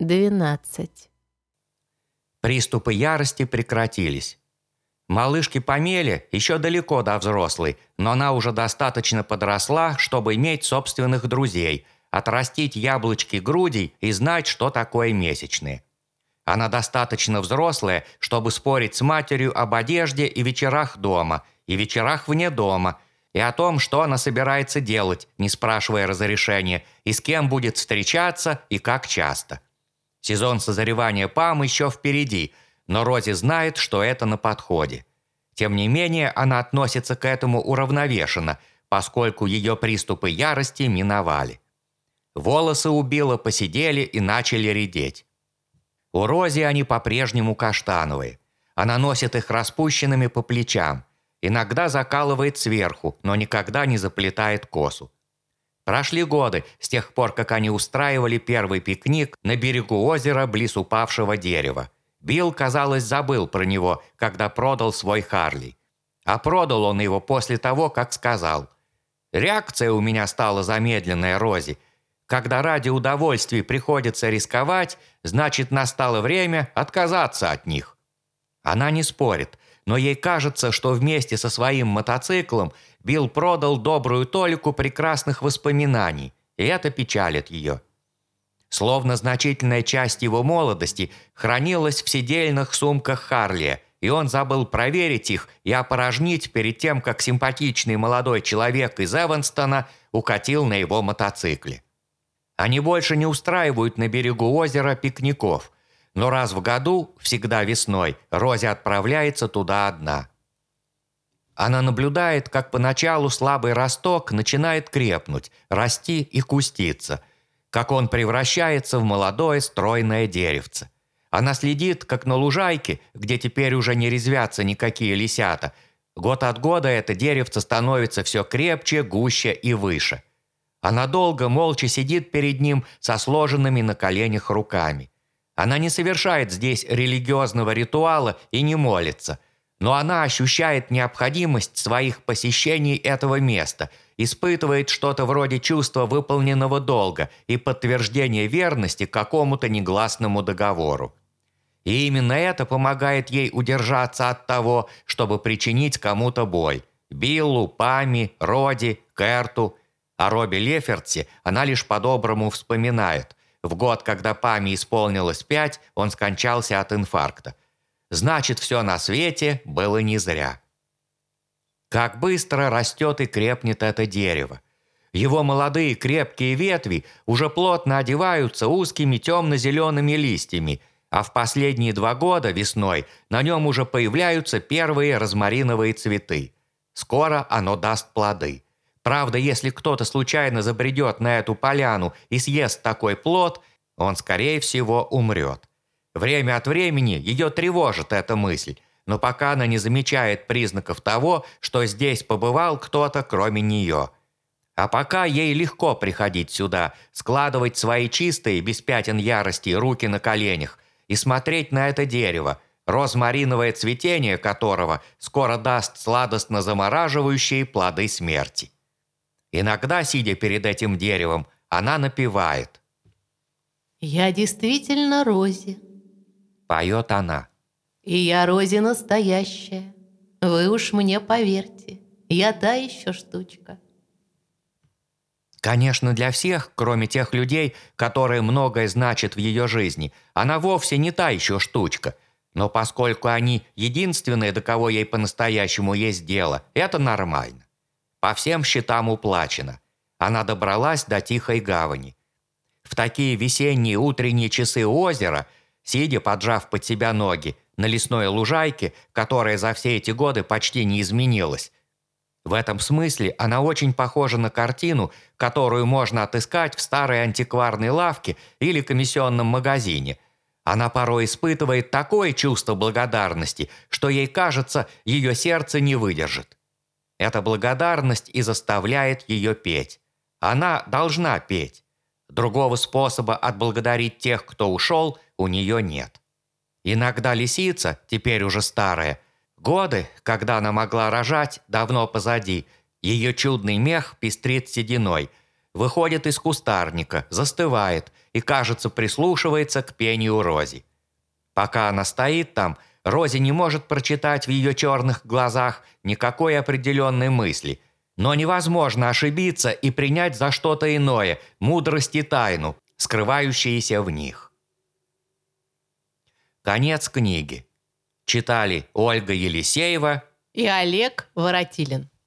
Двенадцать. Приступы ярости прекратились. Малышке Памеле еще далеко до взрослой, но она уже достаточно подросла, чтобы иметь собственных друзей, отрастить яблочки грудей и знать, что такое месячные. Она достаточно взрослая, чтобы спорить с матерью об одежде и вечерах дома, и вечерах вне дома, и о том, что она собирается делать, не спрашивая разрешения, и с кем будет встречаться и как часто. Сезон созревания ПАМ еще впереди, но Рози знает, что это на подходе. Тем не менее, она относится к этому уравновешенно, поскольку ее приступы ярости миновали. Волосы у Билла посидели и начали редеть. У Рози они по-прежнему каштановые. Она носит их распущенными по плечам. Иногда закалывает сверху, но никогда не заплетает косу. Прошли годы с тех пор, как они устраивали первый пикник на берегу озера близ упавшего дерева. Билл, казалось, забыл про него, когда продал свой Харли. А продал он его после того, как сказал. «Реакция у меня стала замедленная, Рози. Когда ради удовольствий приходится рисковать, значит, настало время отказаться от них». Она не спорит, но ей кажется, что вместе со своим мотоциклом Билл продал добрую толику прекрасных воспоминаний, и это печалит ее. Словно значительная часть его молодости хранилась в сидельных сумках Харли, и он забыл проверить их и опорожнить перед тем, как симпатичный молодой человек из Эванстона укатил на его мотоцикле. Они больше не устраивают на берегу озера пикников, но раз в году, всегда весной, Рози отправляется туда одна – она наблюдает, как поначалу слабый росток начинает крепнуть, расти и куститься, как он превращается в молодое стройное деревце. Она следит, как на лужайке, где теперь уже не резвятся никакие лисята. Год от года это деревце становится все крепче, гуще и выше. Она долго молча сидит перед ним со сложенными на коленях руками. Она не совершает здесь религиозного ритуала и не молится – но она ощущает необходимость своих посещений этого места, испытывает что-то вроде чувства выполненного долга и подтверждения верности какому-то негласному договору. И именно это помогает ей удержаться от того, чтобы причинить кому-то боль. Биллу, Пами, Роди, Керту. О Робби Лефертсе она лишь по-доброму вспоминает. В год, когда Пами исполнилось пять, он скончался от инфаркта. Значит, все на свете было не зря. Как быстро растет и крепнет это дерево. Его молодые крепкие ветви уже плотно одеваются узкими темно-зелеными листьями, а в последние два года весной на нем уже появляются первые розмариновые цветы. Скоро оно даст плоды. Правда, если кто-то случайно забредет на эту поляну и съест такой плод, он, скорее всего, умрет. Время от времени ее тревожит эта мысль, но пока она не замечает признаков того, что здесь побывал кто-то кроме нее. А пока ей легко приходить сюда, складывать свои чистые, без пятен ярости, руки на коленях и смотреть на это дерево, розмариновое цветение которого скоро даст сладостно замораживающие плоды смерти. Иногда, сидя перед этим деревом, она напевает. «Я действительно Рози, поет она. «И я Рози настоящая, вы уж мне поверьте, я та еще штучка». Конечно, для всех, кроме тех людей, которые многое значат в ее жизни, она вовсе не та еще штучка. Но поскольку они единственные, до кого ей по-настоящему есть дело, это нормально. По всем счетам уплачено. Она добралась до Тихой гавани. В такие весенние утренние часы озера – сидя, поджав под себя ноги, на лесной лужайке, которая за все эти годы почти не изменилась. В этом смысле она очень похожа на картину, которую можно отыскать в старой антикварной лавке или комиссионном магазине. Она порой испытывает такое чувство благодарности, что ей кажется, ее сердце не выдержит. Эта благодарность и заставляет ее петь. Она должна петь. Другого способа отблагодарить тех, кто ушел, у нее нет. Иногда лисица, теперь уже старая, годы, когда она могла рожать, давно позади, ее чудный мех пестрит сединой, выходит из кустарника, застывает и, кажется, прислушивается к пению Рози. Пока она стоит там, Рози не может прочитать в ее черных глазах никакой определенной мысли, но невозможно ошибиться и принять за что-то иное мудрость и тайну, скрывающиеся в них. Конец книги. Читали Ольга Елисеева И Олег Воротилин.